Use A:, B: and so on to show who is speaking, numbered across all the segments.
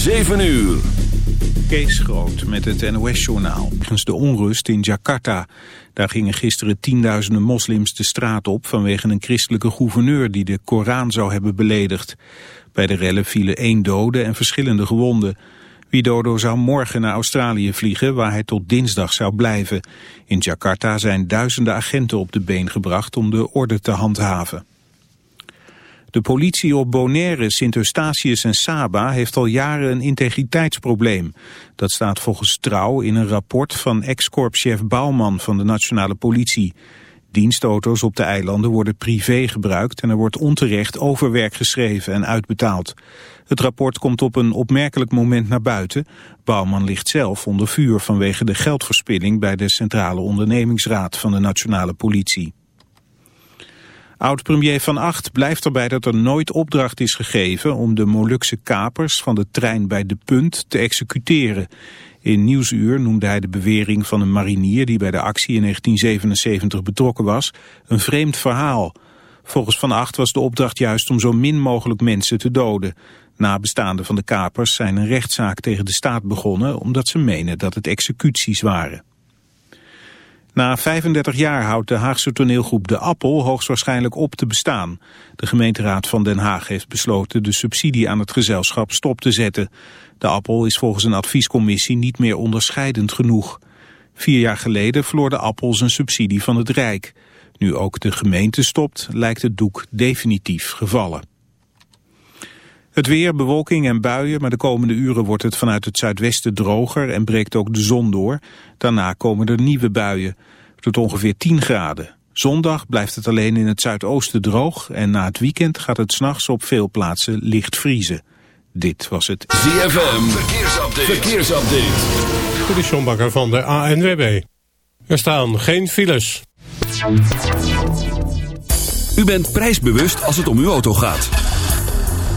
A: 7 uur.
B: Kees Groot met het NOS-journaal. De onrust in Jakarta. Daar gingen gisteren tienduizenden moslims de straat op... vanwege een christelijke gouverneur die de Koran zou hebben beledigd. Bij de rellen vielen één dode en verschillende gewonden. Widodo zou morgen naar Australië vliegen... waar hij tot dinsdag zou blijven. In Jakarta zijn duizenden agenten op de been gebracht... om de orde te handhaven. De politie op Bonaire, Sint-Eustatius en Saba heeft al jaren een integriteitsprobleem. Dat staat volgens Trouw in een rapport van ex-korpschef Bouwman van de nationale politie. Dienstauto's op de eilanden worden privé gebruikt en er wordt onterecht overwerk geschreven en uitbetaald. Het rapport komt op een opmerkelijk moment naar buiten. Bouwman ligt zelf onder vuur vanwege de geldverspilling bij de Centrale Ondernemingsraad van de nationale politie. Oud-premier Van Acht blijft erbij dat er nooit opdracht is gegeven om de Molukse kapers van de trein bij De Punt te executeren. In Nieuwsuur noemde hij de bewering van een marinier die bij de actie in 1977 betrokken was een vreemd verhaal. Volgens Van Acht was de opdracht juist om zo min mogelijk mensen te doden. Nabestaanden van de kapers zijn een rechtszaak tegen de staat begonnen omdat ze menen dat het executies waren. Na 35 jaar houdt de Haagse toneelgroep De Appel hoogstwaarschijnlijk op te bestaan. De gemeenteraad van Den Haag heeft besloten de subsidie aan het gezelschap stop te zetten. De Appel is volgens een adviescommissie niet meer onderscheidend genoeg. Vier jaar geleden verloor De Appel zijn subsidie van het Rijk. Nu ook de gemeente stopt, lijkt het doek definitief gevallen. Het weer, bewolking en buien, maar de komende uren wordt het vanuit het zuidwesten droger en breekt ook de zon door. Daarna komen er nieuwe buien, tot ongeveer 10 graden. Zondag blijft het alleen in het zuidoosten droog en na het weekend gaat het s'nachts op veel plaatsen licht vriezen. Dit was het
A: ZFM Verkeersupdate. Verkeersupdate.
C: De Sjombakker van de ANWB. Er staan geen files.
A: U bent prijsbewust als het om uw auto gaat.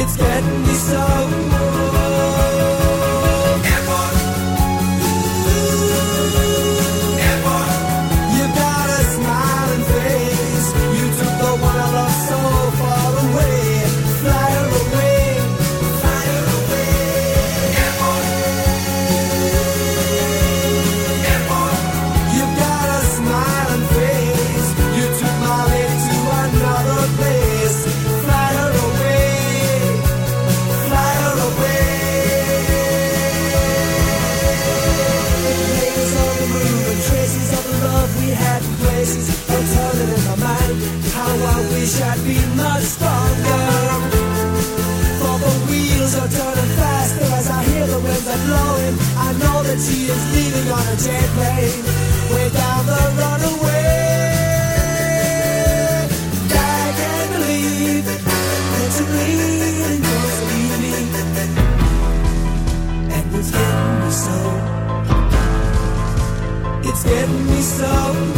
D: It's getting me so. She is leaving on a jet plane, way down the runaway. I can't believe that you're leaving, and it's getting me so. It's getting me so.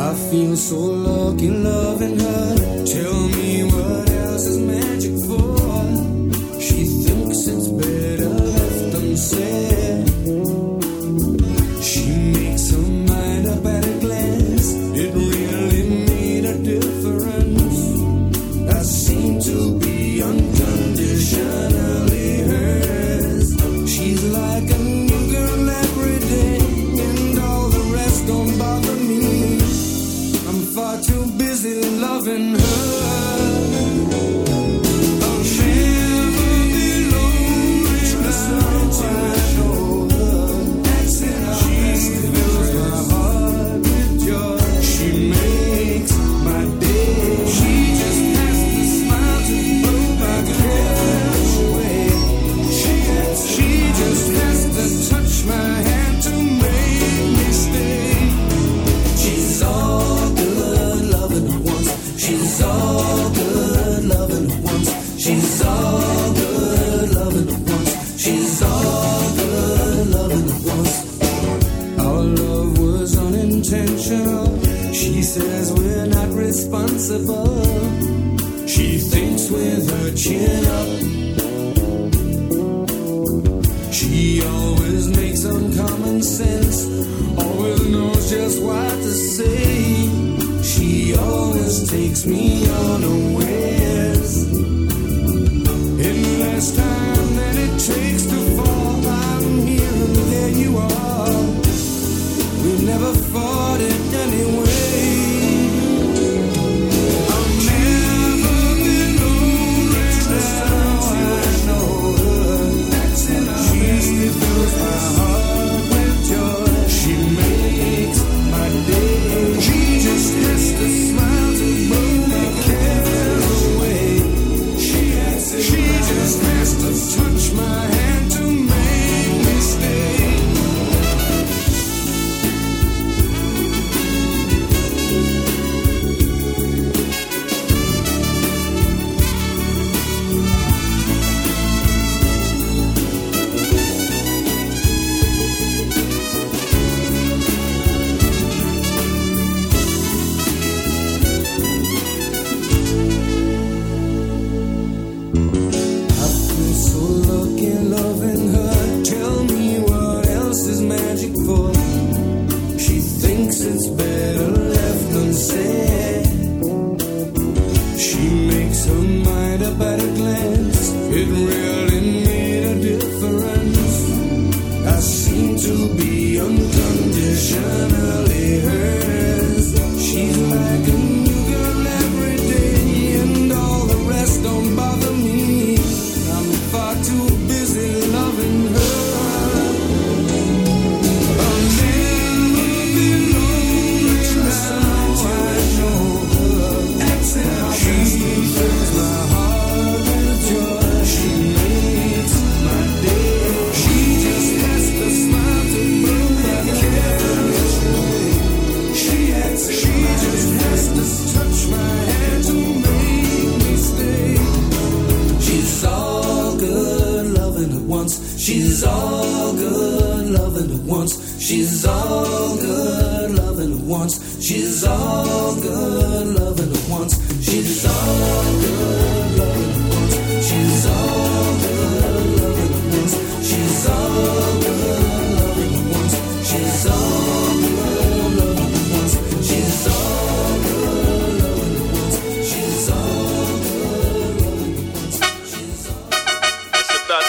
D: I feel so lucky loving her. Tell me what else is
E: meant.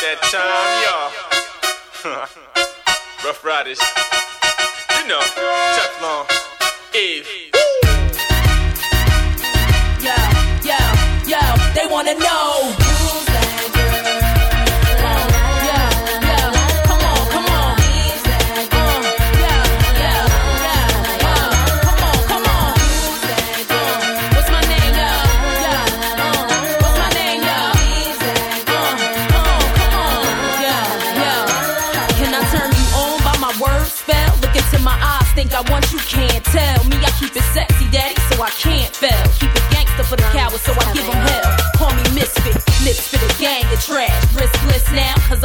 E: that time, y'all. Ruff Ryders. You know, Teflon. Eve.
F: Yo, yo, yo, they wanna know.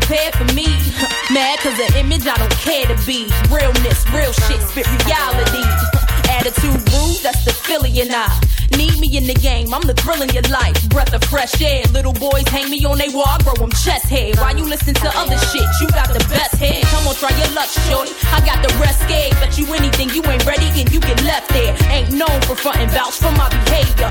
G: prepared for me. Mad cause the image I don't care to be. Realness, real shit, spit reality. Attitude rude, that's the Philly and I. Need me in the game, I'm the thrill in your life. Breath of fresh air, little boys hang me on they wall, I grow them chest hair. Why you listen to other shit? You got the best head. Come on, try your luck, shorty. I got the rest scared. Bet you anything, you ain't ready and you get left there. Ain't known for frontin' vouch for my behavior.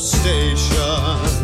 H: station.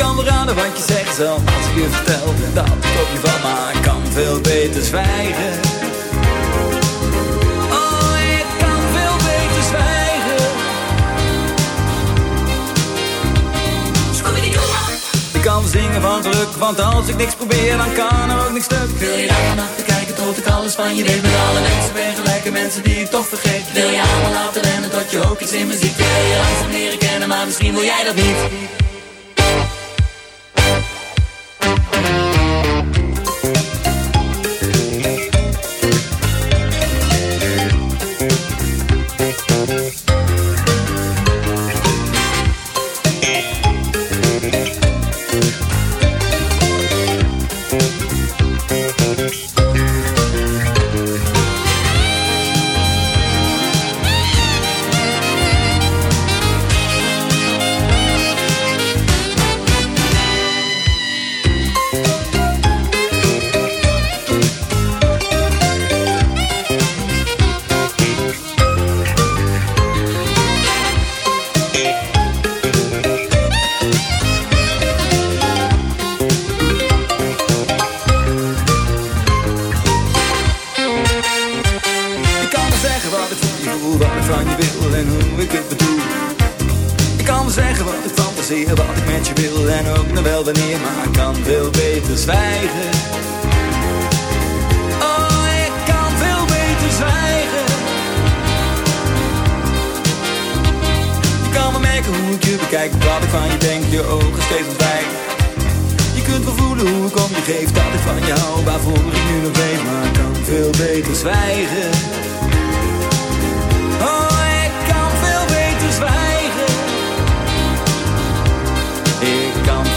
I: kan verraden wat je zegt zelf als ik je vertel Dat koop je van maar ik kan veel beter zwijgen Oh, ik kan veel beter zwijgen Ik kan zingen van geluk, want als ik niks probeer, dan kan er ook niks stuk. Wil je daar achter kijken tot ik alles van je weet met alle mensen ben gelijke mensen die ik toch vergeet? Wil je allemaal laten rennen tot je ook iets in me ziet? Wil je langzaam leren kennen, maar misschien wil jij dat niet.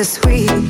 J: bittersweet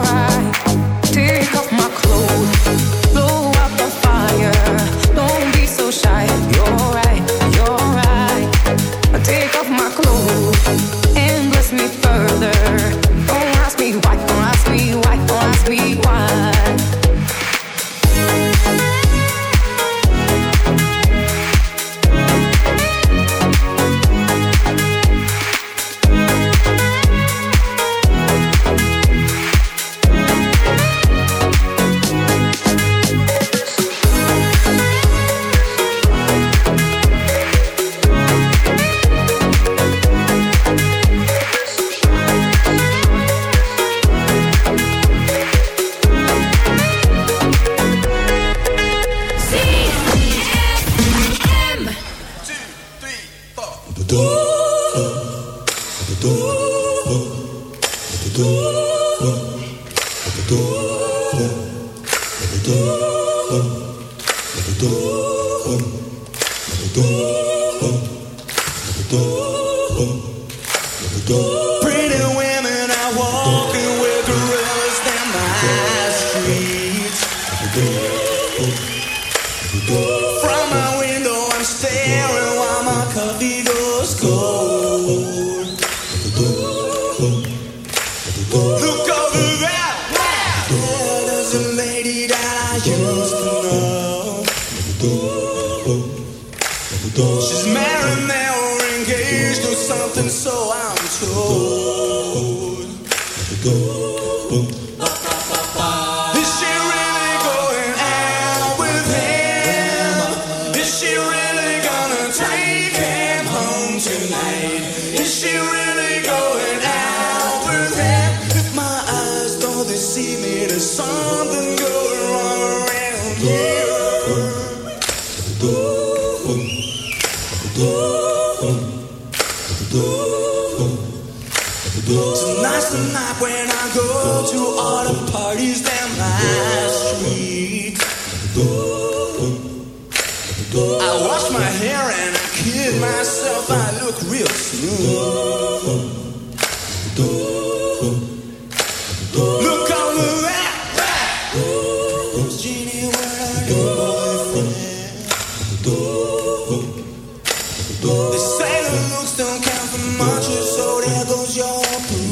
K: your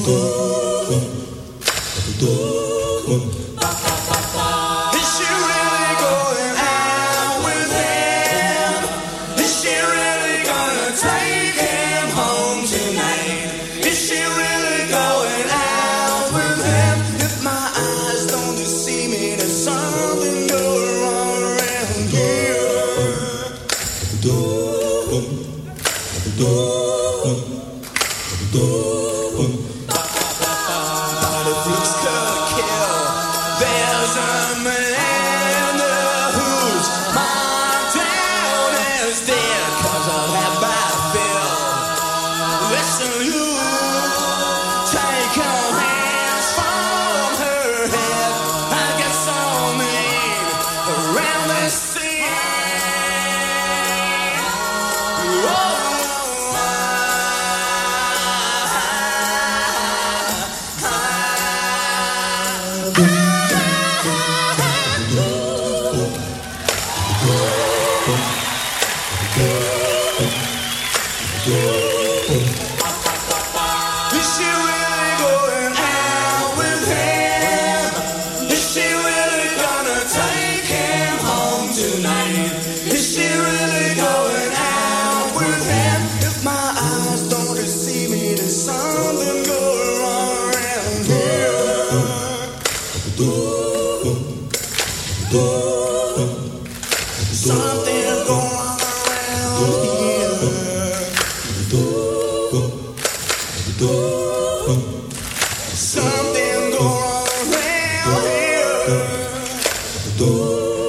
K: boo.